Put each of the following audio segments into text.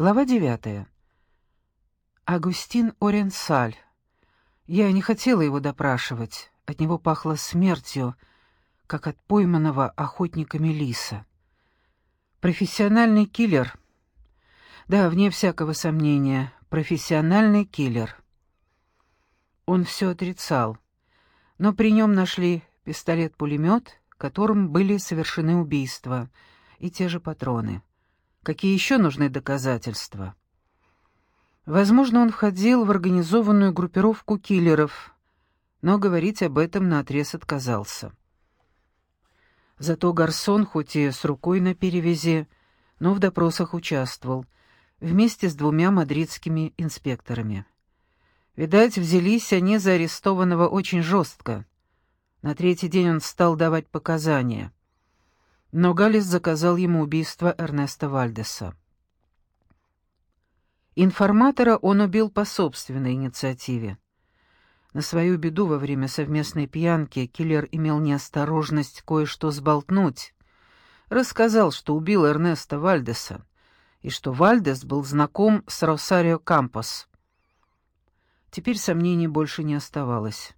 Глава девятая. Агустин Оренсаль. Я не хотела его допрашивать. От него пахло смертью, как от пойманного охотниками лиса. Профессиональный киллер. Да, вне всякого сомнения, профессиональный киллер. Он все отрицал. Но при нем нашли пистолет-пулемет, которым были совершены убийства, и те же патроны. Какие еще нужны доказательства? Возможно, он входил в организованную группировку киллеров, но говорить об этом наотрез отказался. Зато Гарсон, хоть и с рукой на перевязи, но в допросах участвовал, вместе с двумя мадридскими инспекторами. Видать, взялись они за арестованного очень жестко. На третий день он стал давать показания Ногалес заказал ему убийство Эрнеста Вальдеса. Информатора он убил по собственной инициативе. На свою беду во время совместной пьянки киллер имел неосторожность кое-что сболтнуть. Рассказал, что убил Эрнеста Вальдеса, и что Вальдес был знаком с Росарио Кампос. Теперь сомнений больше не оставалось.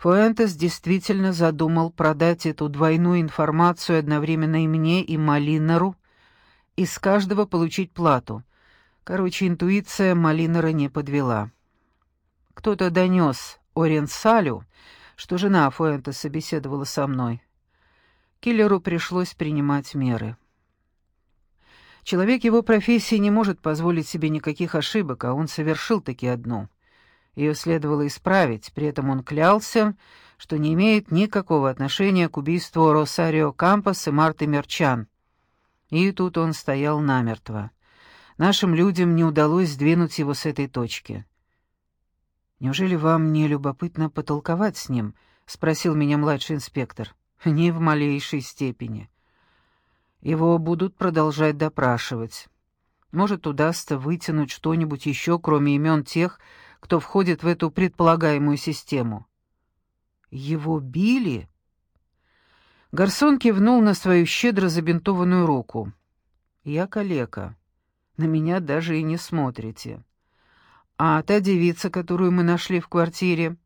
Фуэнтес действительно задумал продать эту двойную информацию одновременно и мне, и Малинеру, и с каждого получить плату. Короче, интуиция Малинера не подвела. Кто-то донес Оренсалю, что жена Фуэнтеса беседовала со мной. Киллеру пришлось принимать меры. Человек его профессии не может позволить себе никаких ошибок, а он совершил таки одну — ее следовало исправить, при этом он клялся, что не имеет никакого отношения к убийству Росарио Кампос и Марты Мерчан. И тут он стоял намертво. Нашим людям не удалось сдвинуть его с этой точки. «Неужели вам не любопытно потолковать с ним?» — спросил меня младший инспектор. «Не в малейшей степени. Его будут продолжать допрашивать. Может, удастся вытянуть что-нибудь еще, кроме имен тех, кто входит в эту предполагаемую систему. Его били? Гарсон кивнул на свою щедро забинтованную руку. Я калека. На меня даже и не смотрите. А та девица, которую мы нашли в квартире?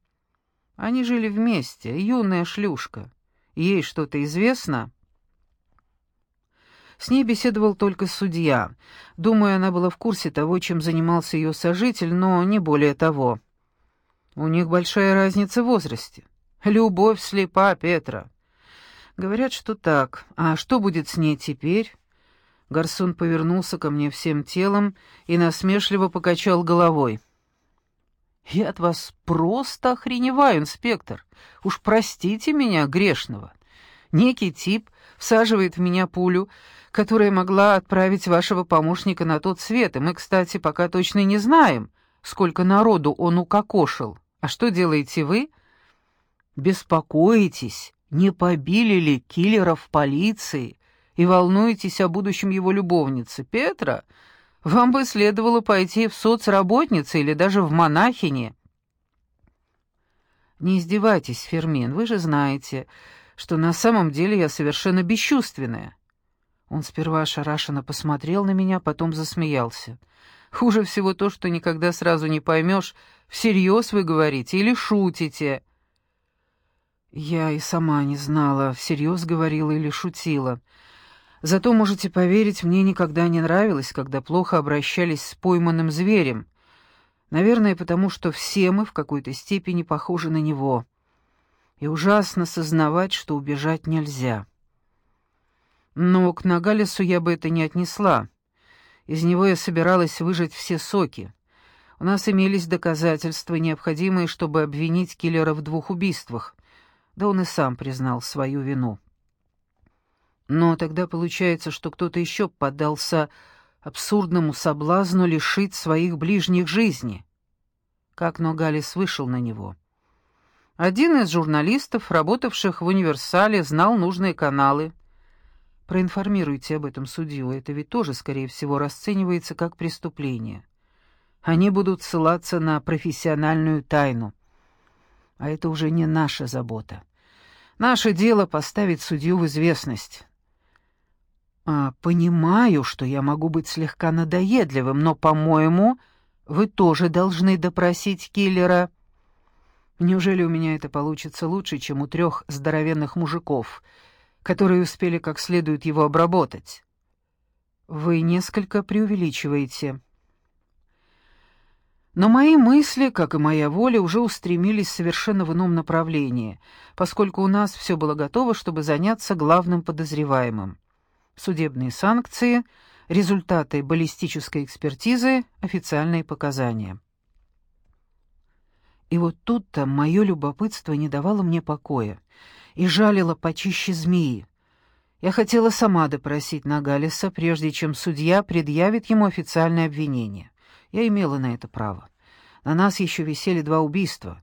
Они жили вместе, юная шлюшка. Ей что-то известно?» С ней беседовал только судья. Думаю, она была в курсе того, чем занимался ее сожитель, но не более того. У них большая разница в возрасте. Любовь слепа, Петра. Говорят, что так. А что будет с ней теперь? Гарсон повернулся ко мне всем телом и насмешливо покачал головой. «Я от вас просто охреневаю, инспектор. Уж простите меня, грешного. Некий тип всаживает в меня пулю, которая могла отправить вашего помощника на тот свет, и мы, кстати, пока точно не знаем, сколько народу он укокошил. А что делаете вы? Беспокоитесь, не побили ли киллера в полиции, и волнуетесь о будущем его любовницы. Петра, вам бы следовало пойти в соцработницы или даже в монахини. Не издевайтесь, Фермин, вы же знаете, что на самом деле я совершенно бесчувственная. Он сперва ошарашенно посмотрел на меня, потом засмеялся. «Хуже всего то, что никогда сразу не поймешь, всерьез вы говорите или шутите». Я и сама не знала, всерьез говорила или шутила. Зато, можете поверить, мне никогда не нравилось, когда плохо обращались с пойманным зверем. Наверное, потому что все мы в какой-то степени похожи на него. И ужасно сознавать, что убежать нельзя. Но к Нагалису я бы это не отнесла. Из него я собиралась выжать все соки. У нас имелись доказательства, необходимые, чтобы обвинить киллера в двух убийствах. Да он и сам признал свою вину. Но тогда получается, что кто-то еще поддался абсурдному соблазну лишить своих ближних жизни. Как Ногалис вышел на него. Один из журналистов, работавших в «Универсале», знал нужные каналы — Проинформируйте об этом судью, это ведь тоже, скорее всего, расценивается как преступление. Они будут ссылаться на профессиональную тайну. А это уже не наша забота. Наше дело — поставить судью в известность. А, понимаю, что я могу быть слегка надоедливым, но, по-моему, вы тоже должны допросить киллера. Неужели у меня это получится лучше, чем у трех здоровенных мужиков, которые успели как следует его обработать? Вы несколько преувеличиваете. Но мои мысли, как и моя воля, уже устремились совершенно в ином направлении, поскольку у нас все было готово, чтобы заняться главным подозреваемым. Судебные санкции, результаты баллистической экспертизы, официальные показания. И вот тут-то мое любопытство не давало мне покоя и жалило почище змеи. Я хотела сама допросить Нагалиса, прежде чем судья предъявит ему официальное обвинение. Я имела на это право. На нас еще висели два убийства.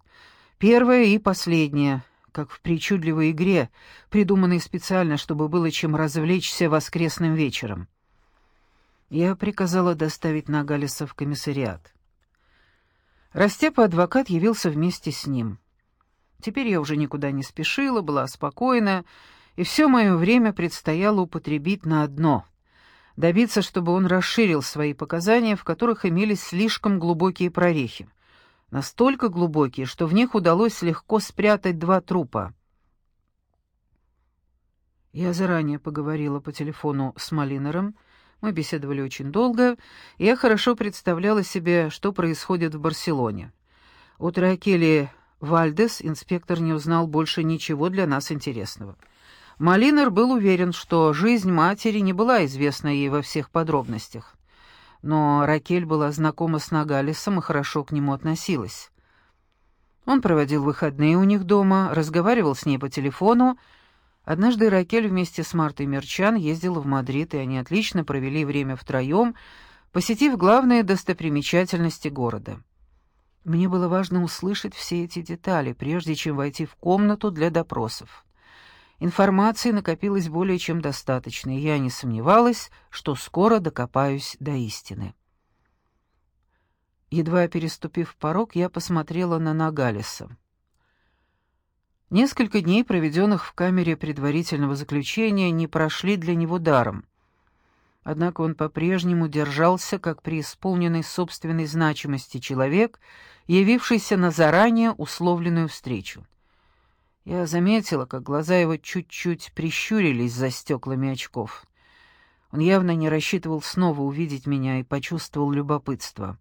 Первое и последнее, как в причудливой игре, придуманной специально, чтобы было чем развлечься воскресным вечером. Я приказала доставить Нагалиса в комиссариат. Растепа адвокат явился вместе с ним. Теперь я уже никуда не спешила, была спокойна, и все мое время предстояло употребить на одно — добиться, чтобы он расширил свои показания, в которых имелись слишком глубокие прорехи. Настолько глубокие, что в них удалось легко спрятать два трупа. Я заранее поговорила по телефону с Малинером, мы беседовали очень долго, и я хорошо представляла себе, что происходит в Барселоне. От Ракели Вальдес инспектор не узнал больше ничего для нас интересного. Малинер был уверен, что жизнь матери не была известна ей во всех подробностях. Но Ракель была знакома с Нагалисом и хорошо к нему относилась. Он проводил выходные у них дома, разговаривал с ней по телефону. Однажды Ракель вместе с Мартой Мерчан ездила в Мадрид, и они отлично провели время втроем, посетив главные достопримечательности города. Мне было важно услышать все эти детали, прежде чем войти в комнату для допросов. Информации накопилось более чем достаточно, и я не сомневалась, что скоро докопаюсь до истины. Едва переступив порог, я посмотрела на Нагалиса. Несколько дней, проведенных в камере предварительного заключения, не прошли для него даром. Однако он по-прежнему держался, как при исполненной собственной значимости человек, явившийся на заранее условленную встречу. Я заметила, как глаза его чуть-чуть прищурились за стеклами очков. Он явно не рассчитывал снова увидеть меня и почувствовал любопытство.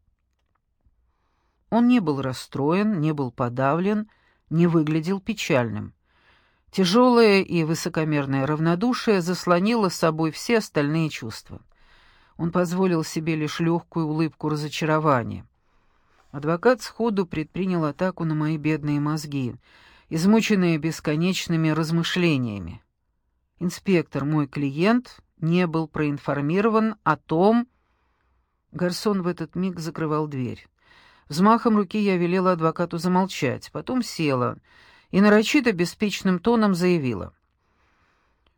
Он не был расстроен, не был подавлен, не выглядел печальным. Тяжелое и высокомерное равнодушие заслонило собой все остальные чувства. Он позволил себе лишь легкую улыбку разочарования. Адвокат сходу предпринял атаку на мои бедные мозги — измученные бесконечными размышлениями. Инспектор, мой клиент, не был проинформирован о том... Гарсон в этот миг закрывал дверь. Взмахом руки я велела адвокату замолчать, потом села и нарочито беспечным тоном заявила.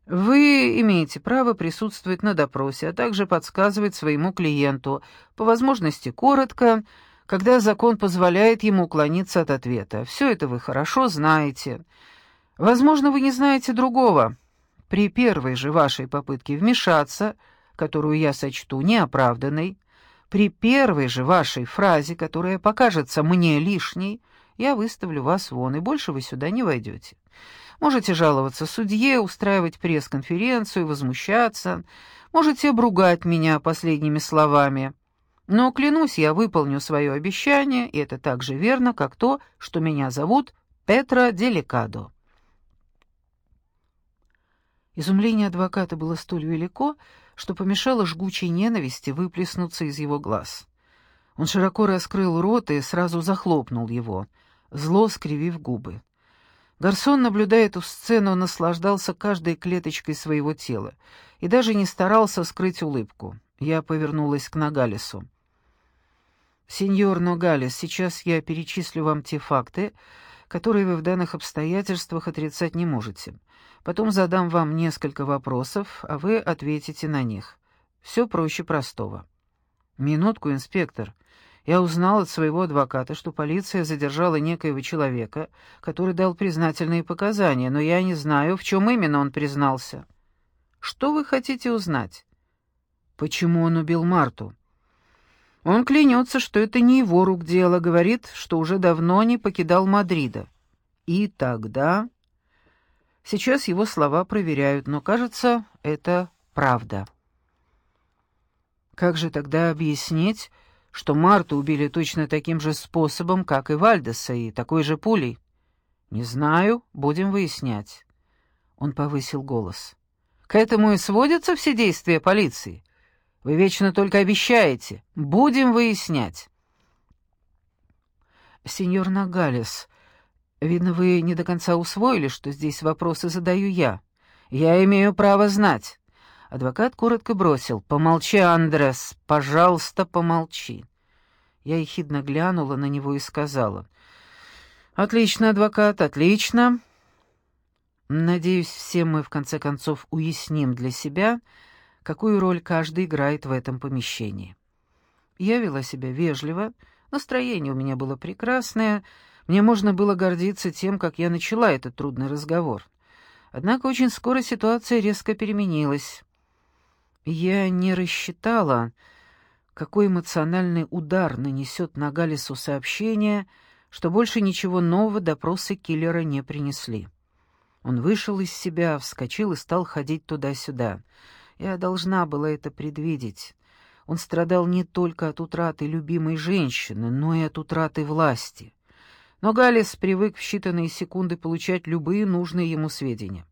«Вы имеете право присутствовать на допросе, а также подсказывать своему клиенту, по возможности коротко, когда закон позволяет ему уклониться от ответа. Все это вы хорошо знаете. Возможно, вы не знаете другого. При первой же вашей попытке вмешаться, которую я сочту неоправданной, при первой же вашей фразе, которая покажется мне лишней, я выставлю вас вон, и больше вы сюда не войдете. Можете жаловаться судье, устраивать пресс-конференцию, возмущаться, можете обругать меня последними словами. Но, клянусь, я выполню свое обещание, и это так же верно, как то, что меня зовут Петра Деликадо. Изумление адвоката было столь велико, что помешало жгучей ненависти выплеснуться из его глаз. Он широко раскрыл рот и сразу захлопнул его, зло скривив губы. Гарсон, наблюдая эту сцену, наслаждался каждой клеточкой своего тела и даже не старался скрыть улыбку. Я повернулась к Нагалису. «Сеньор Ногалес, сейчас я перечислю вам те факты, которые вы в данных обстоятельствах отрицать не можете. Потом задам вам несколько вопросов, а вы ответите на них. Все проще простого». «Минутку, инспектор. Я узнал от своего адвоката, что полиция задержала некоего человека, который дал признательные показания, но я не знаю, в чем именно он признался». Что вы хотите узнать? Почему он убил Марту? Он клянется, что это не его рук дело, говорит, что уже давно не покидал Мадрида. И тогда... Сейчас его слова проверяют, но, кажется, это правда. Как же тогда объяснить, что Марту убили точно таким же способом, как и Вальдеса, и такой же пулей? Не знаю, будем выяснять. Он повысил голос. К этому и сводятся все действия полиции. Вы вечно только обещаете. Будем выяснять. Сеньор Нагалес, видно, вы не до конца усвоили, что здесь вопросы задаю я. Я имею право знать. Адвокат коротко бросил. «Помолчи, Андрес, пожалуйста, помолчи». Я ехидно глянула на него и сказала. «Отлично, адвокат, отлично. Надеюсь, все мы в конце концов уясним для себя, какую роль каждый играет в этом помещении. Я вела себя вежливо, настроение у меня было прекрасное, мне можно было гордиться тем, как я начала этот трудный разговор. Однако очень скоро ситуация резко переменилась. Я не рассчитала, какой эмоциональный удар нанесет на Галису сообщение, что больше ничего нового допросы киллера не принесли. Он вышел из себя, вскочил и стал ходить туда-сюда. Я должна была это предвидеть. Он страдал не только от утраты любимой женщины, но и от утраты власти. Но Галис привык в считанные секунды получать любые нужные ему сведения.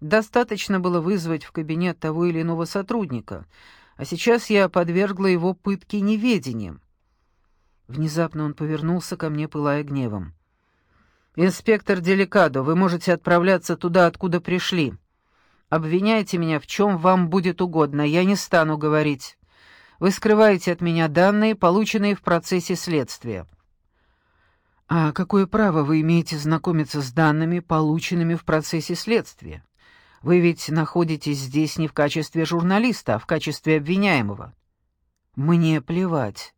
Достаточно было вызвать в кабинет того или иного сотрудника, а сейчас я подвергла его пытке неведением. Внезапно он повернулся ко мне, пылая гневом. «Инспектор Деликадо, вы можете отправляться туда, откуда пришли. Обвиняйте меня в чем вам будет угодно, я не стану говорить. Вы скрываете от меня данные, полученные в процессе следствия». «А какое право вы имеете знакомиться с данными, полученными в процессе следствия? Вы ведь находитесь здесь не в качестве журналиста, а в качестве обвиняемого». «Мне плевать.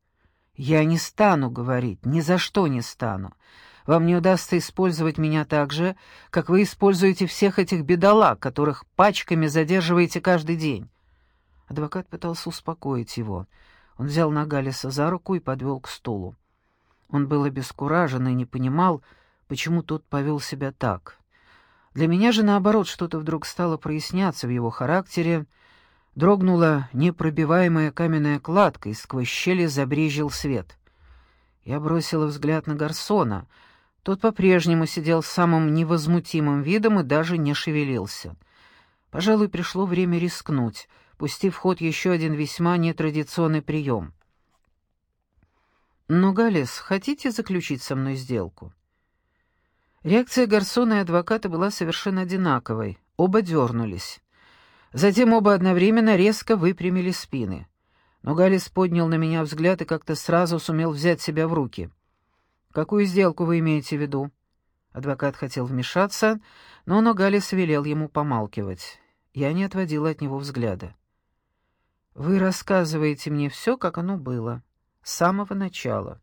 Я не стану говорить, ни за что не стану. Вам не удастся использовать меня так же, как вы используете всех этих бедолаг, которых пачками задерживаете каждый день». Адвокат пытался успокоить его. Он взял Нагалиса за руку и подвел к стулу. Он был обескуражен и не понимал, почему тот повел себя так. Для меня же, наоборот, что-то вдруг стало проясняться в его характере, дрогнула непробиваемая каменная кладка, и сквозь щели забрежил свет. Я бросила взгляд на Гарсона — тот по-прежнему сидел самым невозмутимым видом и даже не шевелился. Пожалуй, пришло время рискнуть, пустив в ход еще один весьма нетрадиционный прием. «Но, Галес, хотите заключить со мной сделку?» Реакция Гарсона и адвоката была совершенно одинаковой. Оба дернулись. Затем оба одновременно резко выпрямили спины. Но Галис поднял на меня взгляд и как-то сразу сумел взять себя в руки — «Какую сделку вы имеете в виду?» Адвокат хотел вмешаться, но Ногалис велел ему помалкивать. Я не отводила от него взгляда. «Вы рассказываете мне все, как оно было, с самого начала,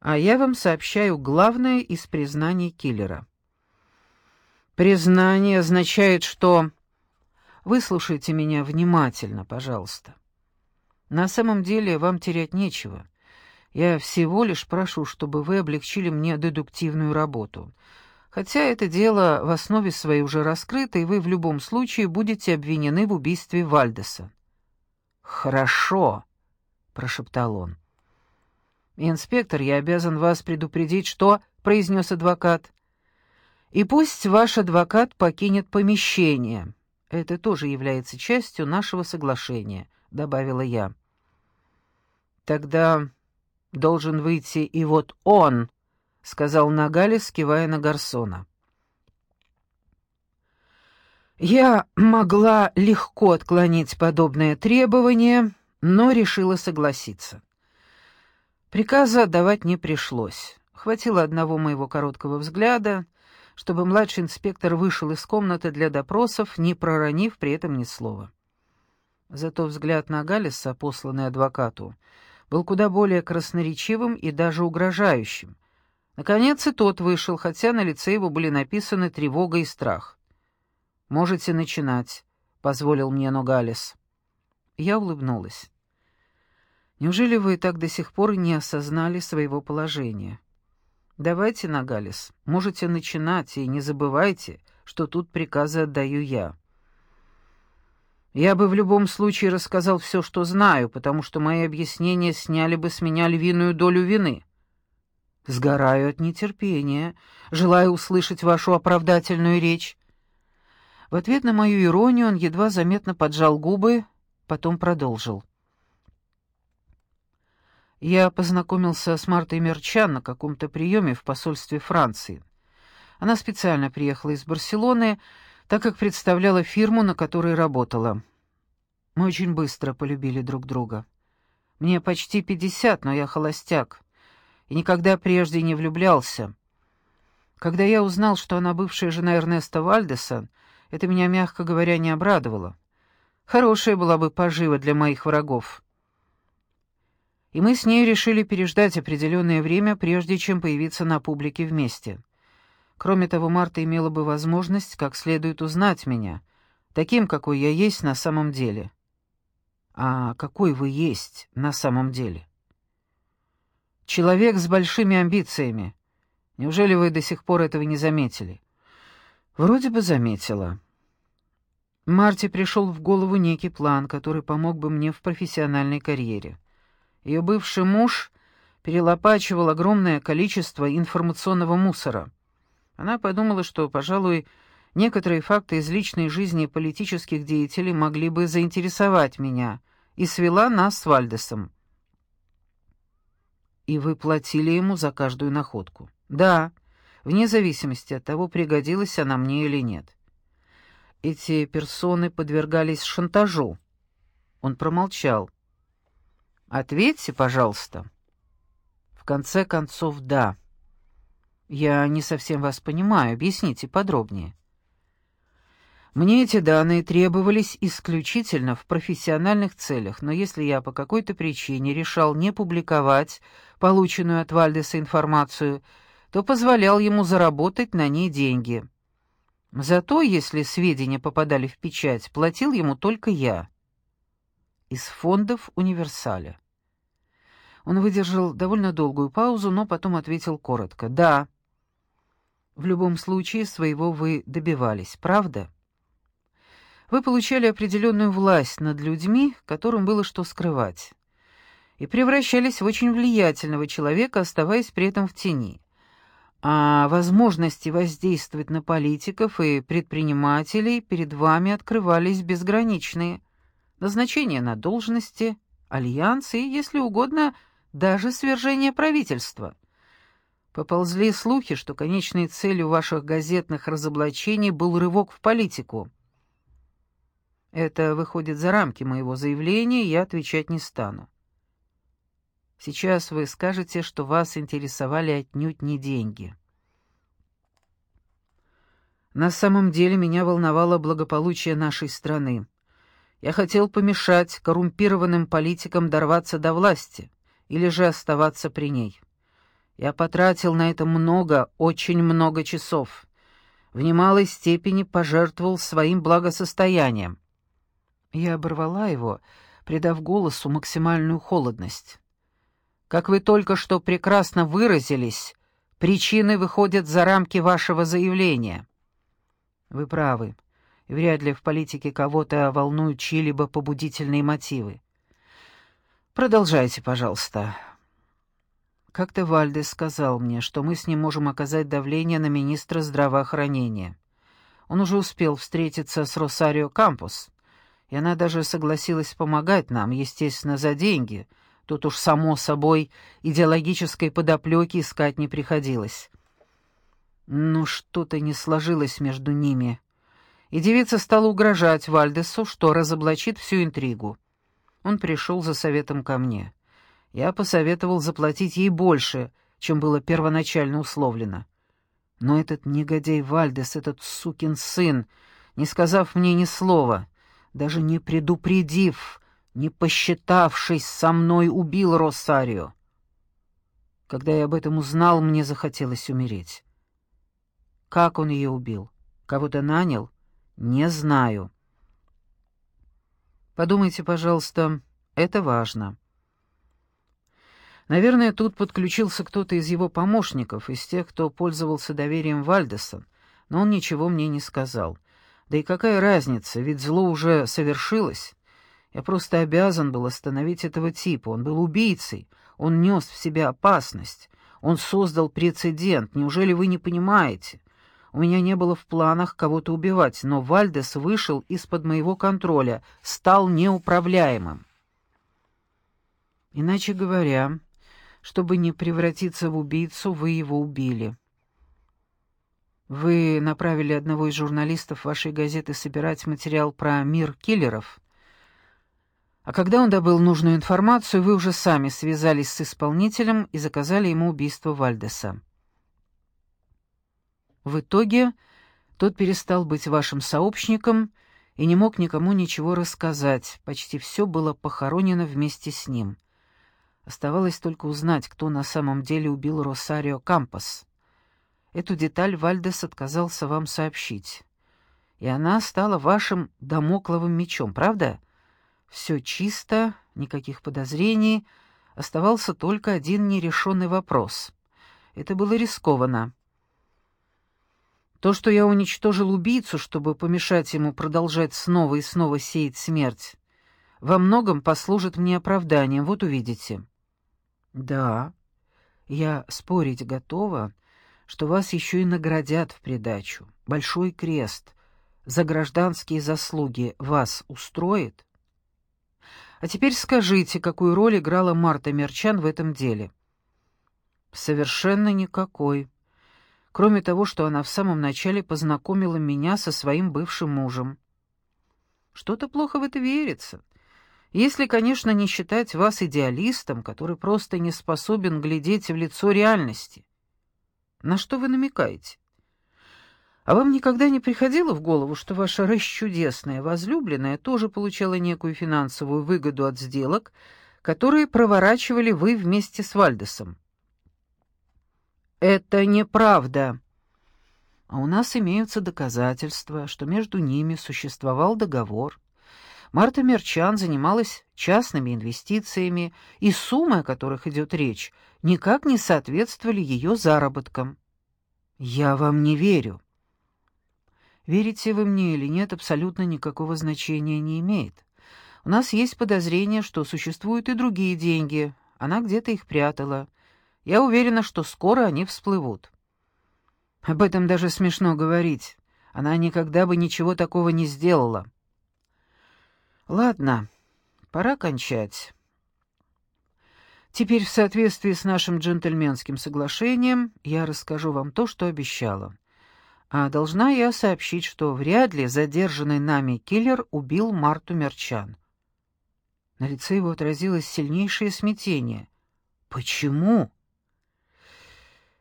а я вам сообщаю главное из признаний киллера». «Признание означает, что...» «Выслушайте меня внимательно, пожалуйста. На самом деле вам терять нечего». Я всего лишь прошу, чтобы вы облегчили мне дедуктивную работу. Хотя это дело в основе своей уже раскрыто, и вы в любом случае будете обвинены в убийстве Вальдеса». «Хорошо», — прошептал он. «Инспектор, я обязан вас предупредить, что...» — произнес адвокат. «И пусть ваш адвокат покинет помещение. Это тоже является частью нашего соглашения», — добавила я. «Тогда должен выйти и вот он», — сказал Нагалис, кивая на Гарсона. Я могла легко отклонить подобное требование, но решила согласиться. Приказа отдавать не пришлось. Хватило одного моего короткого взгляда, чтобы младший инспектор вышел из комнаты для допросов, не проронив при этом ни слова. Зато взгляд на Галиса, посланный адвокату, был куда более красноречивым и даже угрожающим. Наконец и тот вышел, хотя на лице его были написаны тревога и страх. «Можете начинать», —— позволил мне Ногалес. Я улыбнулась. «Неужели вы так до сих пор не осознали своего положения? Давайте, Ногалес, можете начинать, и не забывайте, что тут приказы отдаю я». Я бы в любом случае рассказал все, что знаю, потому что мои объяснения сняли бы с меня львиную долю вины. Сгораю от нетерпения, желаю услышать вашу оправдательную речь. В ответ на мою иронию он едва заметно поджал губы, потом продолжил. Я познакомился с Мартой Мерчан на каком-то приеме в посольстве Франции. Она специально приехала из Барселоны, так как представляла фирму, на которой работала. Мы очень быстро полюбили друг друга. Мне почти пятьдесят, но я холостяк, и никогда прежде не влюблялся. Когда я узнал, что она бывшая жена Эрнеста Вальдеса, это меня, мягко говоря, не обрадовало. Хорошая была бы пожива для моих врагов. И мы с ней решили переждать определенное время, прежде чем появиться на публике вместе. Кроме того, Марта имела бы возможность как следует узнать меня, таким, какой я есть на самом деле. А какой вы есть на самом деле? Человек с большими амбициями. Неужели вы до сих пор этого не заметили? Вроде бы заметила. Марте пришел в голову некий план, который помог бы мне в профессиональной карьере. Ее бывший муж перелопачивал огромное количество информационного мусора — она подумала, что, пожалуй, некоторые факты из личной жизни политических деятелей могли бы заинтересовать меня, и свела нас с Вальдесом. «И вы платили ему за каждую находку?» «Да, вне зависимости от того, пригодилась она мне или нет». «Эти персоны подвергались шантажу». Он промолчал. «Ответьте, пожалуйста». «В конце концов, да». «Я не совсем вас понимаю. Объясните подробнее». Мне эти данные требовались исключительно в профессиональных целях, но если я по какой-то причине решал не публиковать полученную от Вальдеса информацию, то позволял ему заработать на ней деньги. Зато, если сведения попадали в печать, платил ему только я. Из фондов «Универсаля». Он выдержал довольно долгую паузу, но потом ответил коротко «Да». В любом случае, своего вы добивались, правда? Вы получали определенную власть над людьми, которым было что скрывать, и превращались в очень влиятельного человека, оставаясь при этом в тени. А возможности воздействовать на политиков и предпринимателей перед вами открывались безграничные. Назначение на должности, альянсы и, если угодно, даже свержение правительства. Поползли слухи, что конечной целью ваших газетных разоблачений был рывок в политику. Это выходит за рамки моего заявления, я отвечать не стану. Сейчас вы скажете, что вас интересовали отнюдь не деньги. На самом деле меня волновало благополучие нашей страны. Я хотел помешать коррумпированным политикам дорваться до власти или же оставаться при ней. Я потратил на это много, очень много часов. В немалой степени пожертвовал своим благосостоянием. Я оборвала его, придав голосу максимальную холодность. Как вы только что прекрасно выразились, причины выходят за рамки вашего заявления. Вы правы. Вряд ли в политике кого-то волнуют чьи-либо побудительные мотивы. Продолжайте, пожалуйста. Как-то Вальдес сказал мне, что мы с ним можем оказать давление на министра здравоохранения. Он уже успел встретиться с Росарио Кампус, и она даже согласилась помогать нам, естественно, за деньги. Тут уж, само собой, идеологической подоплеки искать не приходилось. Но что-то не сложилось между ними. И девица стала угрожать Вальдесу, что разоблачит всю интригу. Он пришел за советом ко мне я посоветовал заплатить ей больше, чем было первоначально условлено. Но этот негодяй Вальдес, этот сукин сын, не сказав мне ни слова, даже не предупредив, не посчитавшись со мной, убил Росарио. Когда я об этом узнал, мне захотелось умереть. Как он ее убил? Кого-то нанял? Не знаю. Подумайте, пожалуйста, это важно. Наверное, тут подключился кто-то из его помощников, из тех, кто пользовался доверием Вальдеса, но он ничего мне не сказал. Да и какая разница, ведь зло уже совершилось. Я просто обязан был остановить этого типа, он был убийцей, он нес в себе опасность, он создал прецедент, неужели вы не понимаете? У меня не было в планах кого-то убивать, но Вальдес вышел из-под моего контроля, стал неуправляемым. Иначе говоря, чтобы не превратиться в убийцу, вы его убили. Вы направили одного из журналистов вашей газеты собирать материал про мир киллеров. А когда он добыл нужную информацию, вы уже сами связались с исполнителем и заказали ему убийство Вальдеса. В итоге тот перестал быть вашим сообщником и не мог никому ничего рассказать, почти все было похоронено вместе с ним — Оставалось только узнать, кто на самом деле убил Росарио Кампос. Эту деталь Вальдес отказался вам сообщить. И она стала вашим домокловым мечом, правда? Все чисто, никаких подозрений, оставался только один нерешенный вопрос. Это было рискованно. То, что я уничтожил убийцу, чтобы помешать ему продолжать снова и снова сеять смерть, во многом послужит мне оправданием, вот увидите. Да, я спорить готова, что вас еще и наградят в придачу. Большой крест за гражданские заслуги вас устроит? А теперь скажите, какую роль играла Марта Мерчан в этом деле? Совершенно никакой. Кроме того, что она в самом начале познакомила меня со своим бывшим мужем. Что-то плохо в это верится. Если, конечно, не считать вас идеалистом, который просто не способен глядеть в лицо реальности. На что вы намекаете? А вам никогда не приходило в голову, что ваша расчудесная возлюбленная тоже получала некую финансовую выгоду от сделок, которые проворачивали вы вместе с Вальдесом? Это неправда. А у нас имеются доказательства, что между ними существовал договор. Марта Мерчан занималась частными инвестициями, и суммы, о которых идет речь, никак не соответствовали ее заработкам. «Я вам не верю». Верите вы мне или нет, абсолютно никакого значения не имеет. У нас есть подозрение, что существуют и другие деньги. Она где-то их прятала. Я уверена, что скоро они всплывут. Об этом даже смешно говорить. Она никогда бы ничего такого не сделала. Ладно, пора кончать. Теперь в соответствии с нашим джентльменским соглашением я расскажу вам то, что обещала. А должна я сообщить, что вряд ли задержанный нами киллер убил Марту Мерчан. На лице его отразилось сильнейшее смятение. Почему?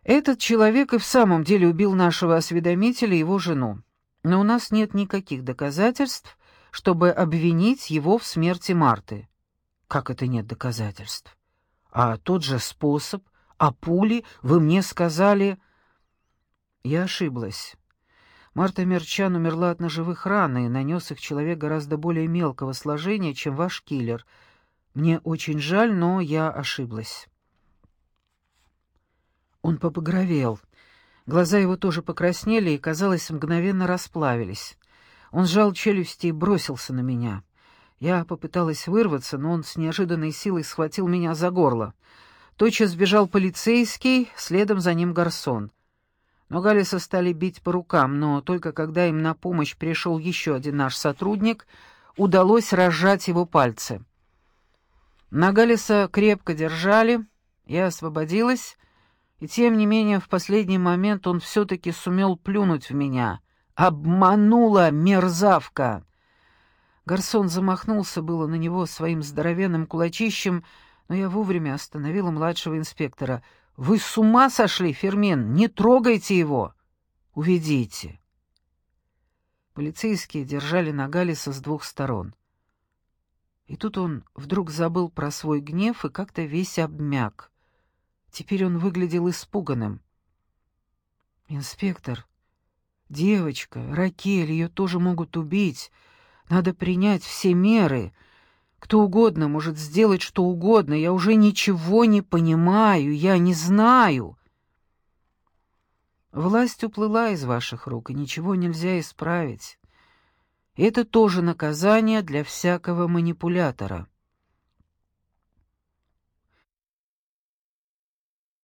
Этот человек и в самом деле убил нашего осведомителя и его жену. Но у нас нет никаких доказательств, чтобы обвинить его в смерти Марты. Как это нет доказательств? А тот же способ, а пули, вы мне сказали... Я ошиблась. Марта Мерчан умерла от ножевых ран, и нанес их человек гораздо более мелкого сложения, чем ваш киллер. Мне очень жаль, но я ошиблась. Он побагровел. Глаза его тоже покраснели и, казалось, мгновенно расплавились. Он сжал челюсти и бросился на меня. Я попыталась вырваться, но он с неожиданной силой схватил меня за горло. Тотчас сбежал полицейский, следом за ним гарсон. Но Галиса стали бить по рукам, но только когда им на помощь пришел еще один наш сотрудник, удалось разжать его пальцы. На Галиса крепко держали, я освободилась, и тем не менее в последний момент он все-таки сумел плюнуть в меня — Обманула мерзавка!» Гарсон замахнулся было на него своим здоровенным кулачищем, но я вовремя остановила младшего инспектора. «Вы с ума сошли, Фермен? Не трогайте его! Уведите!» Полицейские держали Нагалиса с двух сторон. И тут он вдруг забыл про свой гнев и как-то весь обмяк. Теперь он выглядел испуганным. «Инспектор, Девочка, Ракель, ее тоже могут убить. Надо принять все меры. Кто угодно может сделать что угодно. Я уже ничего не понимаю, я не знаю. Власть уплыла из ваших рук, и ничего нельзя исправить. Это тоже наказание для всякого манипулятора.